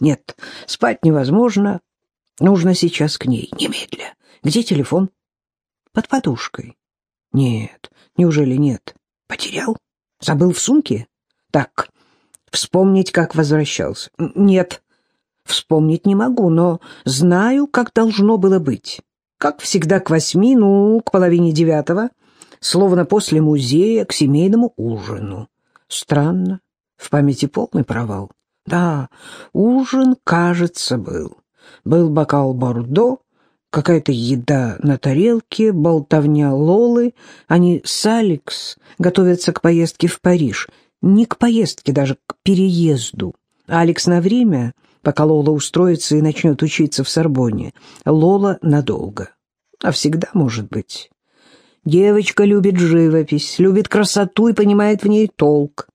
Нет, спать невозможно. Нужно сейчас к ней, немедля. Где телефон? Под подушкой. Нет, неужели нет? Потерял? Забыл в сумке? Так, вспомнить, как возвращался. Нет, вспомнить не могу, но знаю, как должно было быть. Как всегда к восьми, ну, к половине девятого, словно после музея к семейному ужину. Странно, в памяти полный провал. Да, ужин, кажется, был. Был бокал бордо, какая-то еда на тарелке, болтовня Лолы. Они с Алекс готовятся к поездке в Париж. Не к поездке, даже к переезду. Алекс на время, пока Лола устроится и начнет учиться в Сорбонне. Лола надолго. А всегда может быть. Девочка любит живопись, любит красоту и понимает в ней толк.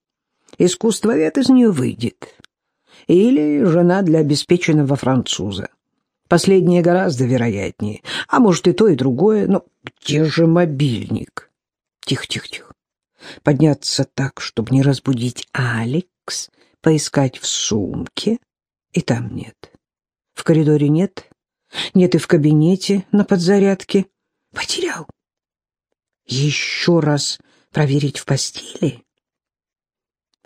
Искусствовед из нее выйдет или жена для обеспеченного француза. Последнее гораздо вероятнее. А может, и то, и другое. Но где же мобильник? Тихо, тихо, тихо. Подняться так, чтобы не разбудить Алекс, поискать в сумке, и там нет. В коридоре нет, нет и в кабинете на подзарядке. Потерял. Еще раз проверить в постели.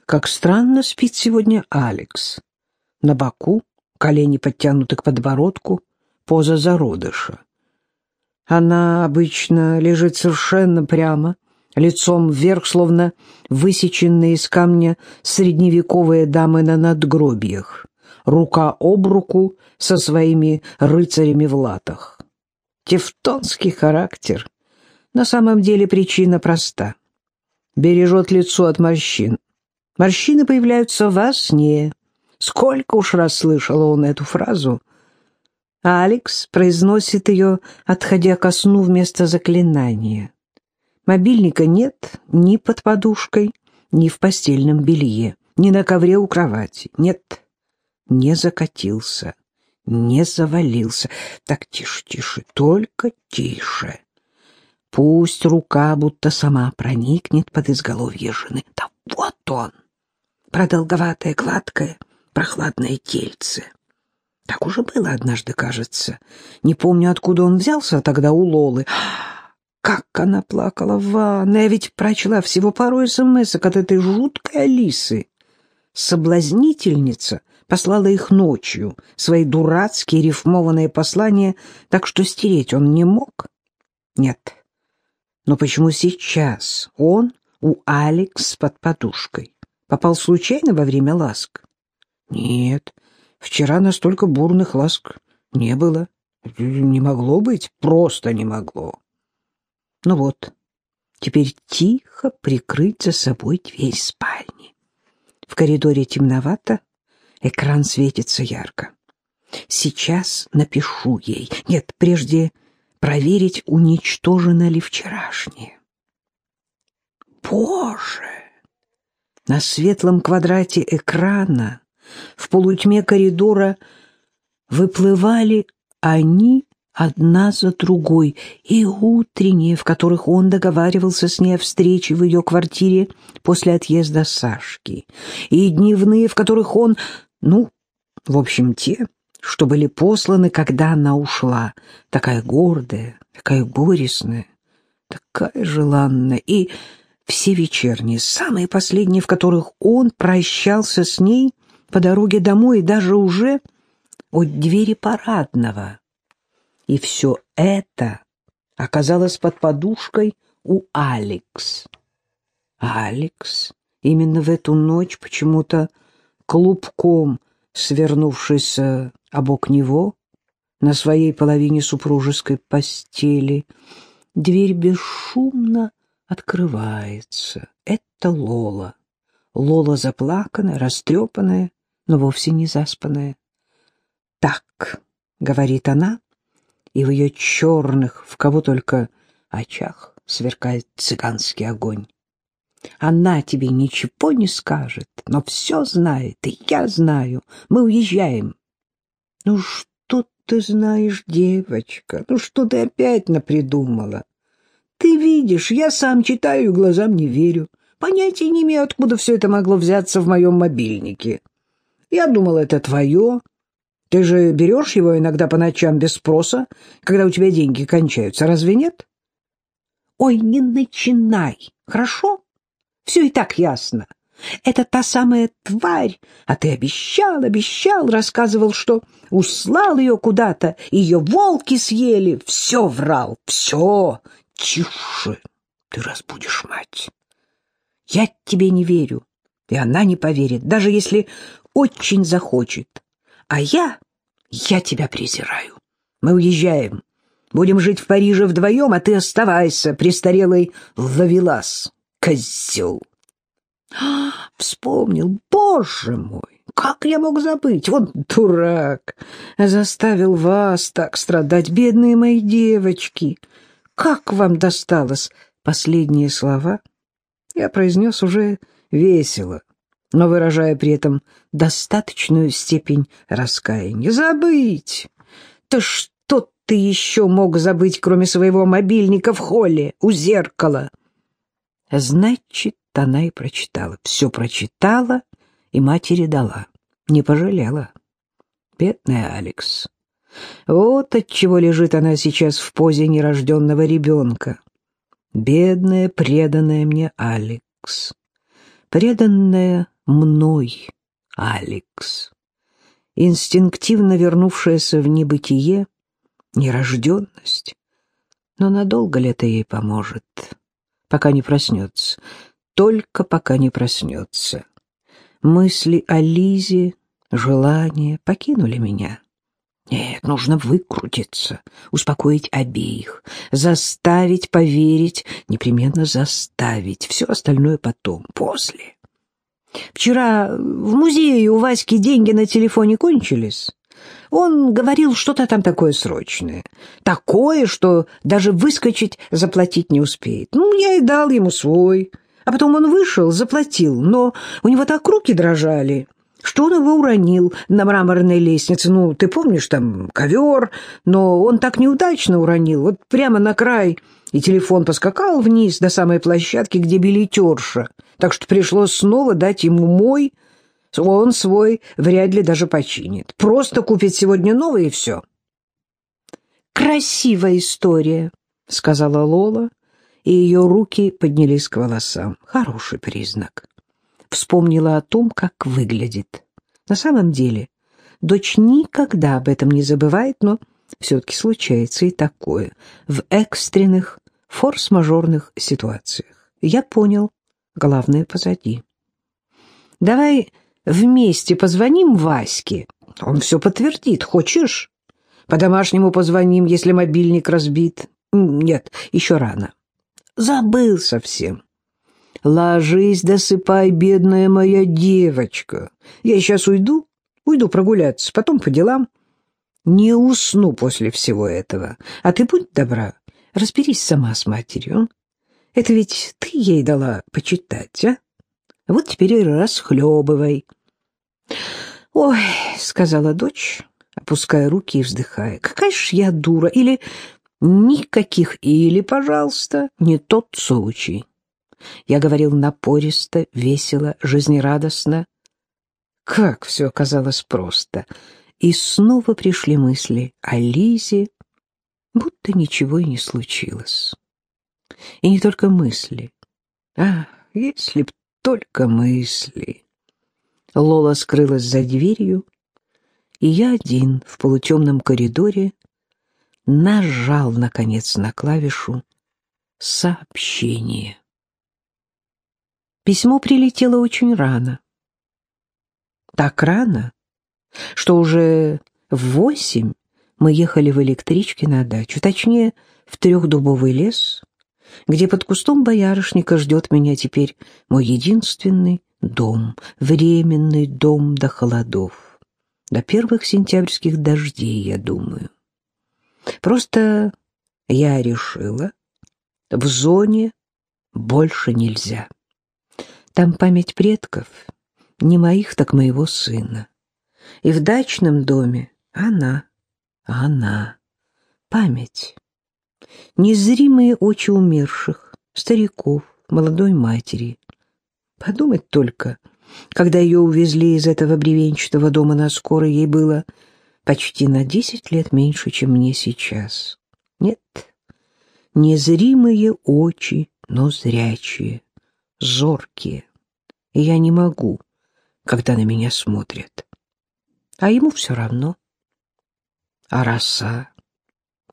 Как странно спит сегодня Алекс на боку, колени подтянуты к подбородку, поза зародыша. Она обычно лежит совершенно прямо, лицом вверх, словно высеченные из камня средневековые дамы на надгробиях, рука об руку со своими рыцарями в латах. Тевтонский характер. На самом деле причина проста. Бережет лицо от морщин. Морщины появляются во сне, Сколько уж раз слышал он эту фразу. А Алекс произносит ее, отходя ко сну вместо заклинания. Мобильника нет ни под подушкой, ни в постельном белье, ни на ковре у кровати. Нет, не закатился, не завалился. Так, тише, тише, только тише. Пусть рука будто сама проникнет под изголовье жены. Да вот он, продолговатое, гладкое, прохладное тельце. Так уже было однажды, кажется. Не помню, откуда он взялся тогда у Лолы. Как она плакала в ванной, я ведь прочла всего пару смс от этой жуткой Алисы. Соблазнительница послала их ночью, свои дурацкие рифмованные послания, так что стереть он не мог. Нет. Но почему сейчас он у Алекс под подушкой? Попал случайно во время ласк? Нет, вчера настолько бурных ласк не было. Не могло быть, просто не могло. Ну вот, теперь тихо прикрыть за собой дверь спальни. В коридоре темновато, экран светится ярко. Сейчас напишу ей. Нет, прежде проверить, уничтожено ли вчерашнее. Боже! На светлом квадрате экрана в полутьме коридора выплывали они одна за другой, и утренние, в которых он договаривался с ней о встрече в ее квартире после отъезда Сашки, и дневные, в которых он, ну, в общем, те, что были посланы, когда она ушла, такая гордая, такая горестная, такая желанная, и все вечерние, самые последние, в которых он прощался с ней — по дороге домой и даже уже от двери парадного. И все это оказалось под подушкой у Алекс. Алекс именно в эту ночь почему-то клубком свернувшись обок него на своей половине супружеской постели, дверь бесшумно открывается. Это Лола. Лола заплаканная, растрепанная, но вовсе не заспанная. «Так», — говорит она, и в ее черных, в кого только очах сверкает цыганский огонь. Она тебе ничего не скажет, но все знает, и я знаю. Мы уезжаем. Ну что ты знаешь, девочка? Ну что ты опять напридумала? Ты видишь, я сам читаю и глазам не верю. Понятия не имею, откуда все это могло взяться в моем мобильнике. Я думал, это твое. Ты же берешь его иногда по ночам без спроса, когда у тебя деньги кончаются, разве нет? Ой, не начинай, хорошо? Все и так ясно. Это та самая тварь, а ты обещал, обещал, рассказывал, что услал ее куда-то, ее волки съели. Все врал, все. Тише, ты разбудишь мать. Я тебе не верю, и она не поверит, даже если очень захочет. А я, я тебя презираю. Мы уезжаем. Будем жить в Париже вдвоем, а ты оставайся, престарелый ловелас, козел. Вспомнил, боже мой, как я мог забыть? Вот дурак, заставил вас так страдать, бедные мои девочки. Как вам досталось? Последние слова я произнес уже весело, но выражая при этом достаточную степень раскаяния. Забыть! Да что ты еще мог забыть, кроме своего мобильника в холле, у зеркала? Значит, она и прочитала. Все прочитала и матери дала. Не пожалела. Бедная Алекс. Вот отчего лежит она сейчас в позе нерожденного ребенка. Бедная, преданная мне Алекс. Преданная мной Алекс. Инстинктивно вернувшаяся в небытие, нерожденность. Но надолго ли это ей поможет? Пока не проснется только пока не проснется. Мысли о Лизе, желания покинули меня. Нет, нужно выкрутиться, успокоить обеих, заставить поверить, непременно заставить. Все остальное потом, после. Вчера в музее у Васьки деньги на телефоне кончились. Он говорил что-то там такое срочное. Такое, что даже выскочить заплатить не успеет. Ну, я и дал ему свой. А потом он вышел, заплатил, но у него так руки дрожали, что он его уронил на мраморной лестнице. Ну, ты помнишь, там ковер, но он так неудачно уронил, вот прямо на край, и телефон поскакал вниз до самой площадки, где билетерша, так что пришлось снова дать ему мой, он свой вряд ли даже починит. Просто купит сегодня новый и все. «Красивая история», — сказала Лола, и ее руки поднялись к волосам. Хороший признак. Вспомнила о том, как выглядит. На самом деле, дочь никогда об этом не забывает, но все-таки случается и такое. В экстренных, форс-мажорных ситуациях. Я понял. Главное позади. Давай вместе позвоним Ваське. Он все подтвердит. Хочешь? По-домашнему позвоним, если мобильник разбит. Нет, еще рано. Забыл совсем. Ложись, досыпай, бедная моя девочка. Я сейчас уйду, уйду прогуляться, потом по делам. Не усну после всего этого. А ты будь добра, разберись сама с матерью. Это ведь ты ей дала почитать, а? Вот теперь и расхлебывай. Ой, сказала дочь, опуская руки и вздыхая. Какая ж я дура. Или Никаких «или», пожалуйста, не тот случай. Я говорил напористо, весело, жизнерадостно. Как все оказалось просто. И снова пришли мысли о Лизе, будто ничего и не случилось. И не только мысли. А, если б только мысли. Лола скрылась за дверью, и я один в полутемном коридоре нажал, наконец, на клавишу «Сообщение». Письмо прилетело очень рано. Так рано, что уже в восемь мы ехали в электричке на дачу, точнее, в трехдубовый лес, где под кустом боярышника ждет меня теперь мой единственный дом, временный дом до холодов, до первых сентябрьских дождей, я думаю. Просто я решила, в зоне больше нельзя. Там память предков, не моих, так моего сына. И в дачном доме она, она, память. Незримые очи умерших, стариков, молодой матери. Подумать только, Когда ее увезли из этого бревенчатого дома на скорой, ей было почти на десять лет меньше, чем мне сейчас. Нет, незримые очи, но зрячие, зоркие. И я не могу, когда на меня смотрят. А ему все равно. А роса?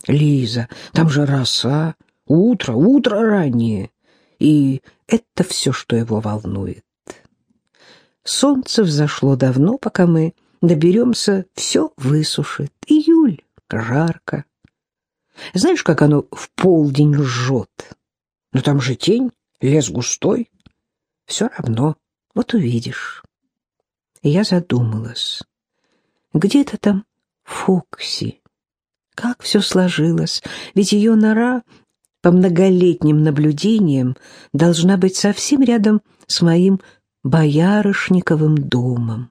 Лиза, там же роса. Утро, утро раннее. И это все, что его волнует. Солнце взошло давно, пока мы доберемся, все высушит. Июль, жарко. Знаешь, как оно в полдень жжет? Но там же тень, лес густой. Все равно, вот увидишь. Я задумалась. Где-то там Фокси. Как все сложилось, ведь ее нора, по многолетним наблюдениям, должна быть совсем рядом с моим Боярышниковым домом,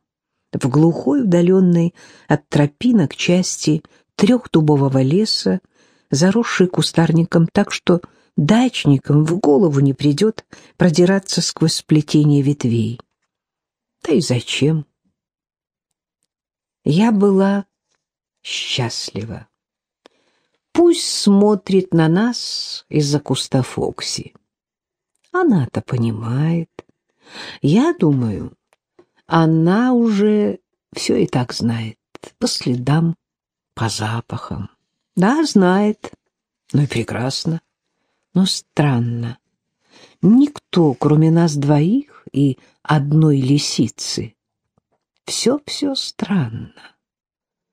в глухой, удаленной от тропинок части трехдубового леса, заросший кустарником так, что дачникам в голову не придет продираться сквозь сплетение ветвей. Да и зачем? Я была счастлива. Пусть смотрит на нас из-за куста Фокси. Она-то понимает. Я думаю, она уже все и так знает. По следам, по запахам. Да, знает. Ну и прекрасно. Но странно. Никто, кроме нас двоих и одной лисицы. Все-все странно.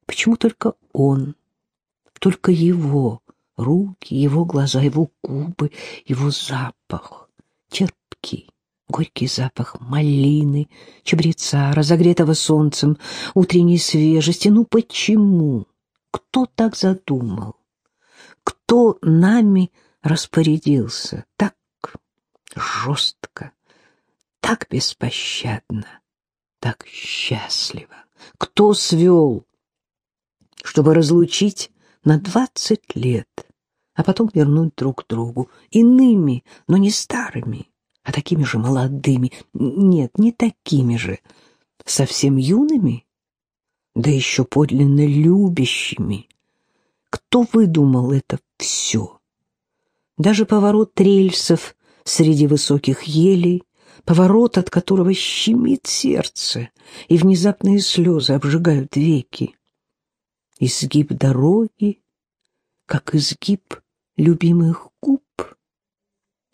Почему только он, только его руки, его глаза, его губы, его запах, терпкий, горький запах малины, чабреца, разогретого солнцем, утренней свежести. Ну почему? Кто так задумал? Кто нами распорядился так жестко, так беспощадно, так счастливо? Кто свел, чтобы разлучить на двадцать лет, а потом вернуть друг другу, иными, но не старыми, а такими же молодыми, нет, не такими же, совсем юными, да еще подлинно любящими. Кто выдумал это все? Даже поворот рельсов среди высоких елей, поворот, от которого щемит сердце, и внезапные слезы обжигают веки. Изгиб дороги, как изгиб любимых губ.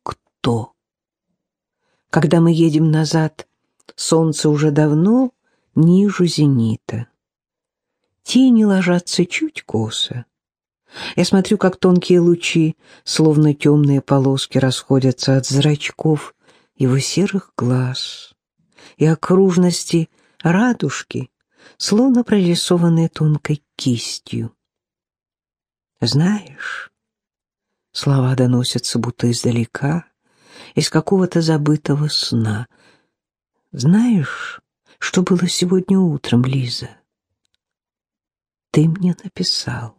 Кто? Когда мы едем назад, солнце уже давно ниже зенита. Тени ложатся чуть косо. Я смотрю, как тонкие лучи, словно темные полоски, расходятся от зрачков его серых глаз, и окружности радужки, словно прорисованные тонкой кистью. Знаешь, слова доносятся будто издалека, из какого-то забытого сна. Знаешь, что было сегодня утром, Лиза? Ты мне написал.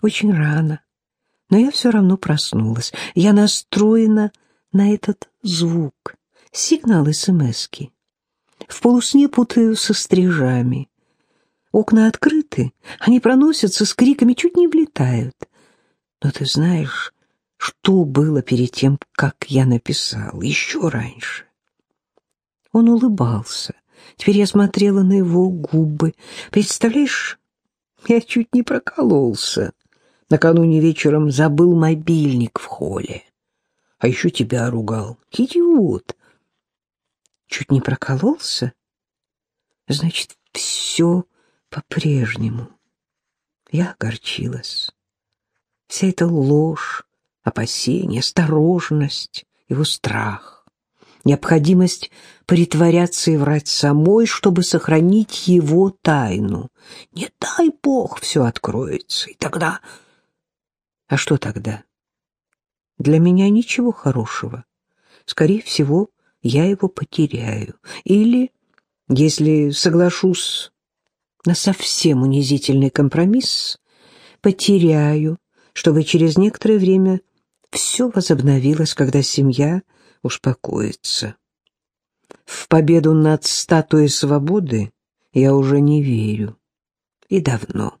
Очень рано, но я все равно проснулась. Я настроена на этот звук, сигнал СМСки. В полусне путаю со стрижами. Окна открыты, они проносятся с криками, чуть не влетают. Но ты знаешь, что было перед тем, как я написал, еще раньше. Он улыбался. Теперь я смотрела на его губы. Представляешь, я чуть не прокололся. Накануне вечером забыл мобильник в холле. А еще тебя ругал. Идиот. Чуть не прокололся? Значит, все по-прежнему. Я огорчилась. Вся эта ложь, опасение, осторожность, его страх, необходимость притворяться и врать самой, чтобы сохранить его тайну. Не дай бог все откроется, и тогда... А что тогда? Для меня ничего хорошего. Скорее всего, я его потеряю. Или, если соглашусь на совсем унизительный компромисс, потеряю, чтобы через некоторое время все возобновилось, когда семья успокоится. В победу над статуей свободы я уже не верю. И давно.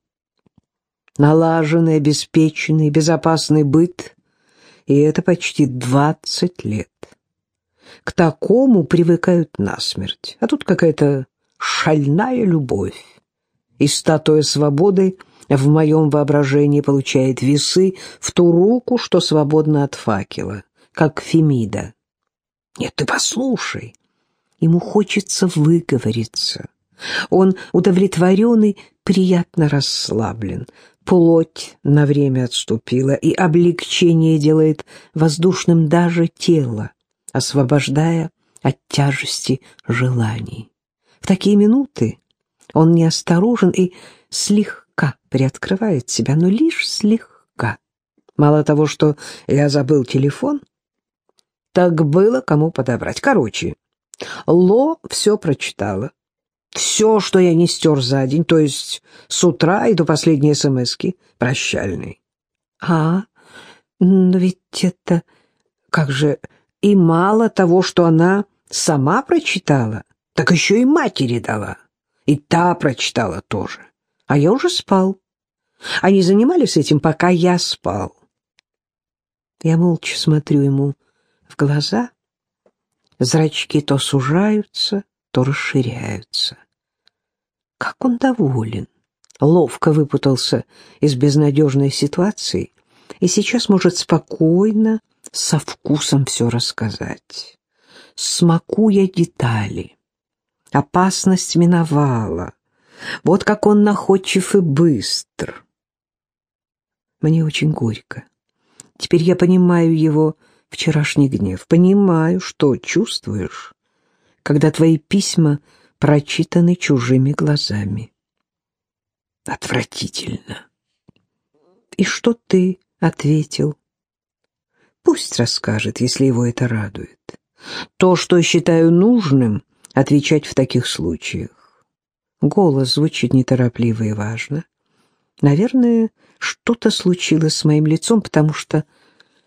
Налаженный, обеспеченный, безопасный быт, и это почти двадцать лет. К такому привыкают насмерть, а тут какая-то шальная любовь. И статуя свободы в моем воображении получает весы в ту руку, что свободна от факела, как Фемида. Нет, ты послушай. Ему хочется выговориться. Он удовлетворенный, приятно расслаблен. Плоть на время отступила, и облегчение делает воздушным даже тело, освобождая от тяжести желаний. В такие минуты он неосторожен и слегка приоткрывает себя, но лишь слегка. Мало того, что я забыл телефон, так было кому подобрать. Короче, Ло все прочитала. Все, что я не стер за день, то есть с утра и до последней смски, прощальной. А, но ведь это... Как же... И мало того, что она сама прочитала, так еще и матери дала. И та прочитала тоже. А я уже спал. Они занимались этим, пока я спал. Я молча смотрю ему в глаза. Зрачки то сужаются, то расширяются. Как он доволен. Ловко выпутался из безнадежной ситуации и сейчас может спокойно, со вкусом все рассказать. Смакуя детали. Опасность миновала. Вот как он находчив и быстр. Мне очень горько. Теперь я понимаю его вчерашний гнев. Понимаю, что чувствуешь, когда твои письма прочитаны чужими глазами. Отвратительно. И что ты ответил? Пусть расскажет, если его это радует. То, что считаю нужным, отвечать в таких случаях. Голос звучит неторопливо и важно. Наверное, что-то случилось с моим лицом, потому что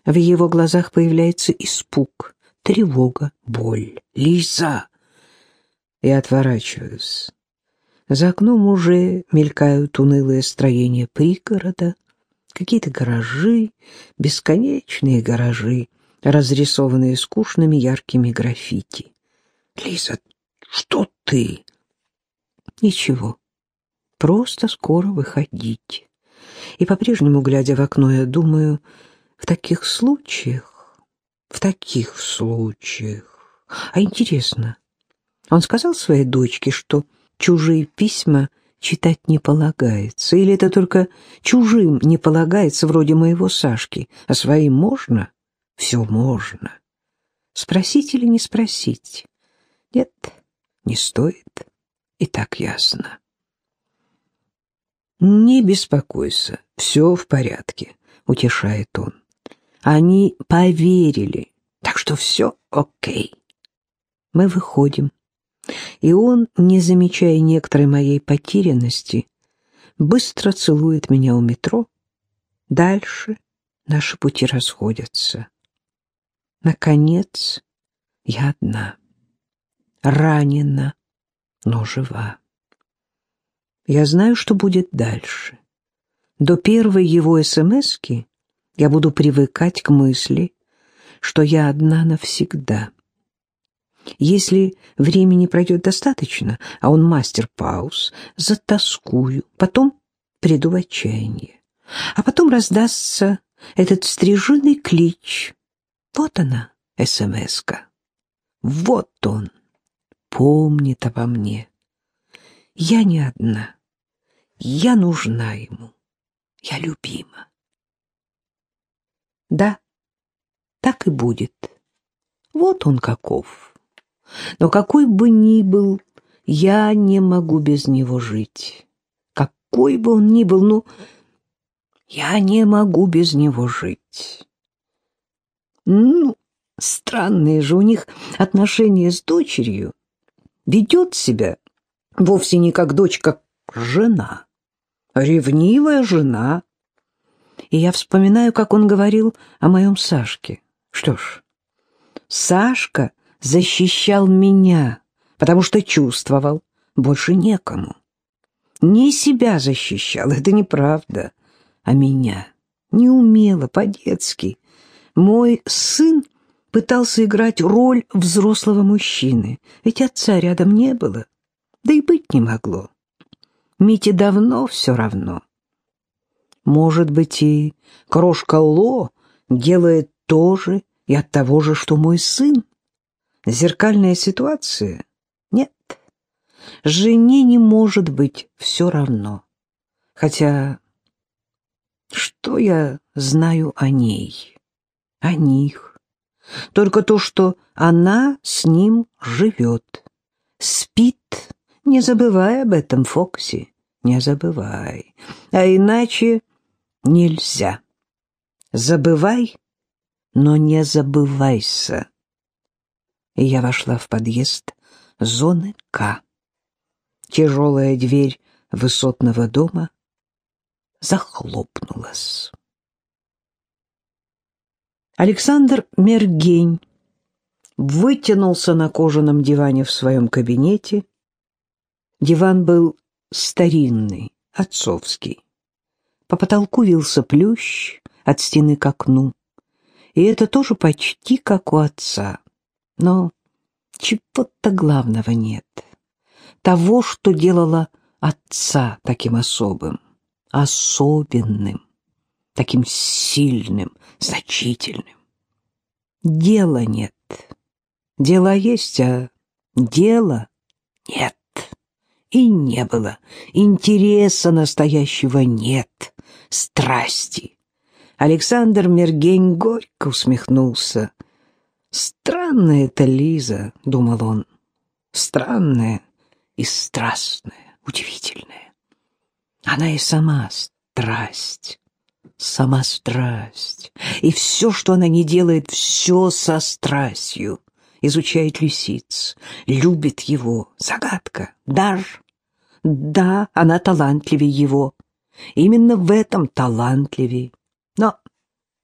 в его глазах появляется испуг, тревога, боль. «Лиза!» Я отворачиваюсь. За окном уже мелькают унылые строения пригорода, какие-то гаражи, бесконечные гаражи, разрисованные скучными яркими граффити. «Лиза, что ты?» «Ничего, просто скоро выходить». И по-прежнему, глядя в окно, я думаю, в таких случаях, в таких случаях. А интересно, он сказал своей дочке, что чужие письма читать не полагается, или это только чужим не полагается, вроде моего Сашки, а своим можно? Все можно. Спросить или не спросить? Нет, не стоит. И так ясно. «Не беспокойся, все в порядке», — утешает он. Они поверили, так что все окей. Мы выходим, и он, не замечая некоторой моей потерянности, быстро целует меня у метро. Дальше наши пути расходятся. Наконец, я одна, ранена, но жива. Я знаю, что будет дальше. До первой его СМСки я буду привыкать к мысли, что я одна навсегда. Если времени пройдет достаточно, а он мастер пауз, затаскую, потом приду в отчаяние. А потом раздастся этот стрижиный клич. Вот она, СМС-ка. Вот он, помнит обо мне. Я не одна. Я нужна ему. Я любима. Да, так и будет. Вот он каков. Но какой бы ни был, я не могу без него жить. Какой бы он ни был, ну, я не могу без него жить. Ну, странные же у них отношения с дочерью. Ведет себя вовсе не как дочь, как жена. Ревнивая жена. И я вспоминаю, как он говорил о моем Сашке. Что ж, Сашка защищал меня, потому что чувствовал, больше некому. Не себя защищал, это неправда, а меня. Не умела, по-детски. Мой сын пытался играть роль взрослого мужчины, ведь отца рядом не было, да и быть не могло. Мите давно все равно. Может быть, и крошка Ло делает то же и от того же, что мой сын. Зеркальная ситуация? Нет. Жене не может быть все равно. Хотя, что я знаю о ней, о них? Только то, что она с ним живет, спит, не забывай об этом, Фокси, не забывай. А иначе нельзя. Забывай, но не забывайся. И я вошла в подъезд зоны К. Тяжелая дверь высотного дома захлопнулась. Александр Мергень вытянулся на кожаном диване в своем кабинете. Диван был старинный, отцовский. По потолку вился плющ от стены к окну. И это тоже почти как у отца. Но чего-то главного нет. Того, что делало отца таким особым, особенным, таким сильным, значительным. Дела нет. Дела есть, а дела нет. И не было. Интереса настоящего нет. Страсти. Александр Мергень горько усмехнулся. «Странная это Лиза», — думал он. «Странная и страстная, удивительная. Она и сама страсть, сама страсть. И все, что она не делает, все со страстью. Изучает лисиц, любит его. Загадка, дар. Да, она талантливее его. Именно в этом талантливее. Но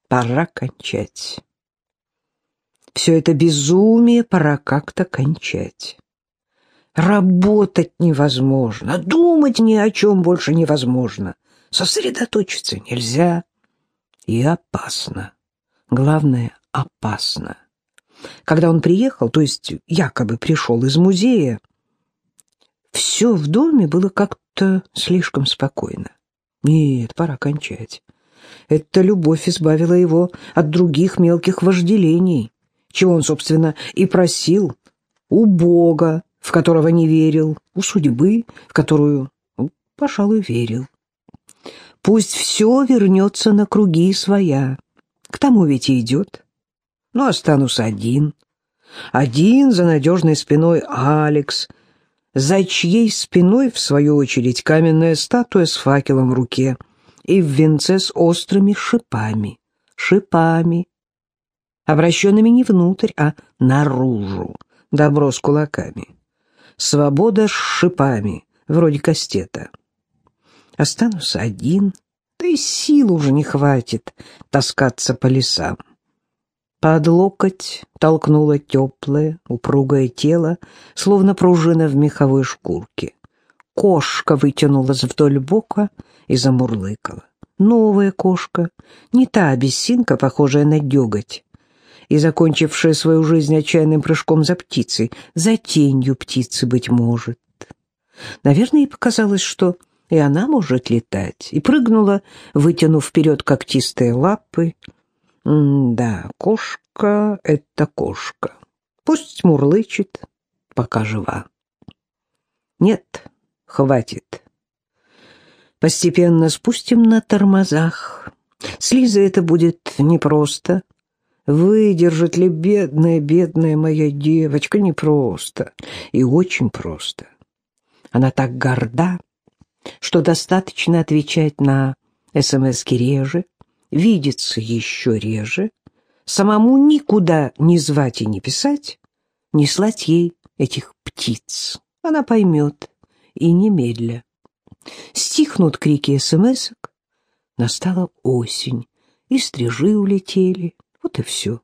пора кончать. Все это безумие пора как-то кончать. Работать невозможно, думать ни о чем больше невозможно, сосредоточиться нельзя. И опасно. Главное, опасно. Когда он приехал, то есть якобы пришел из музея, все в доме было как-то слишком спокойно. Нет, пора кончать. Эта любовь избавила его от других мелких вожделений, чего он, собственно, и просил у Бога, в которого не верил, у судьбы, в которую, ну, пожалуй, верил. Пусть все вернется на круги своя. К тому ведь и идет. Но останусь один. Один за надежной спиной Алекс, за чьей спиной, в свою очередь, каменная статуя с факелом в руке и в венце с острыми шипами. Шипами, обращенными не внутрь, а наружу. Добро с кулаками. Свобода с шипами, вроде кастета. Останусь один, да и сил уже не хватит таскаться по лесам. Под локоть толкнуло теплое, упругое тело, словно пружина в меховой шкурке. Кошка вытянулась вдоль бока и замурлыкала. Новая кошка, не та обессинка, похожая на деготь, и закончившая свою жизнь отчаянным прыжком за птицей, за тенью птицы, быть может. Наверное, ей показалось, что и она может летать, и прыгнула, вытянув вперед когтистые лапы, да, кошка — это кошка. Пусть мурлычет, пока жива. Нет, хватит. Постепенно спустим на тормозах. С Лизой это будет непросто. Выдержит ли бедная, бедная моя девочка? Непросто. И очень просто. Она так горда, что достаточно отвечать на СМСки реже, видеться еще реже, самому никуда не звать и не писать, не слать ей этих птиц. Она поймет, и немедля. Стихнут крики смс-ок, настала осень, и стрижи улетели, вот и все.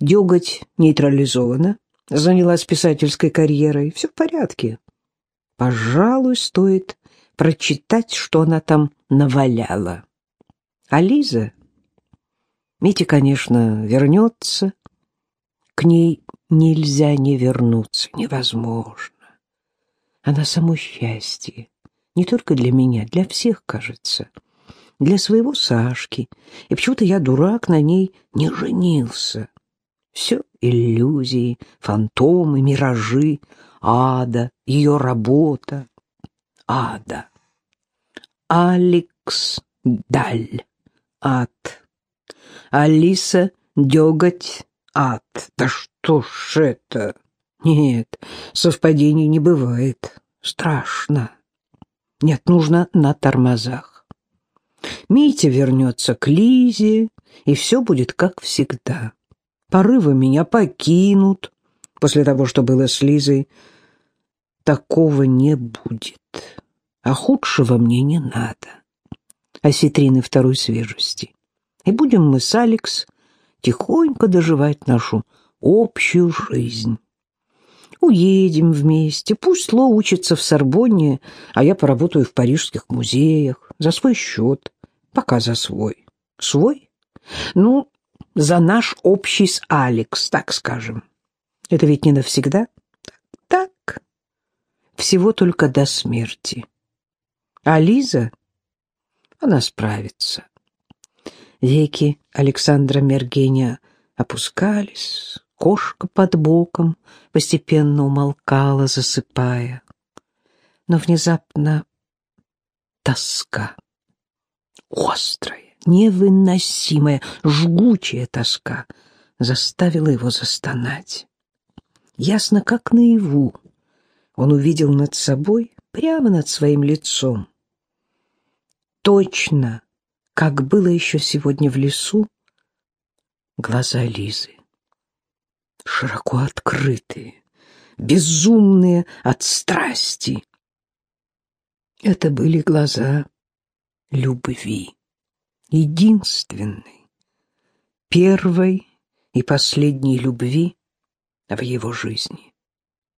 Деготь нейтрализована, занялась писательской карьерой. Все в порядке. Пожалуй, стоит прочитать, что она там наваляла. А Лиза... Митя, конечно, вернется. К ней нельзя не вернуться, невозможно. Она само счастье. Не только для меня, для всех, кажется. Для своего Сашки. И почему-то я, дурак, на ней не женился. Все иллюзии, фантомы, миражи, ада, ее работа. Ада. Алекс Даль. Ад. Алиса Деготь. Ад. Да что ж это? Нет, совпадений не бывает. Страшно. Нет, нужно на тормозах. Митя вернется к Лизе, и все будет как всегда. Порывы меня покинут после того, что было с Лизой. Такого не будет. А худшего мне не надо. Осетрины второй свежести. И будем мы с Алекс тихонько доживать нашу общую жизнь. Уедем вместе, пусть Ло учится в Сорбонне, а я поработаю в парижских музеях за свой счет, пока за свой. Свой? Ну, за наш общий с Алекс, так скажем. Это ведь не навсегда? Так. Всего только до смерти. А Лиза, она справится. Веки Александра Мергеня опускались, Кошка под боком постепенно умолкала, засыпая. Но внезапно тоска. Острая, невыносимая, жгучая тоска заставила его застонать. Ясно, как наяву, он увидел над собой, прямо над своим лицом. Точно, как было еще сегодня в лесу, глаза Лизы широко открытые, безумные от страсти. Это были глаза любви, единственной, первой и последней любви в его жизни.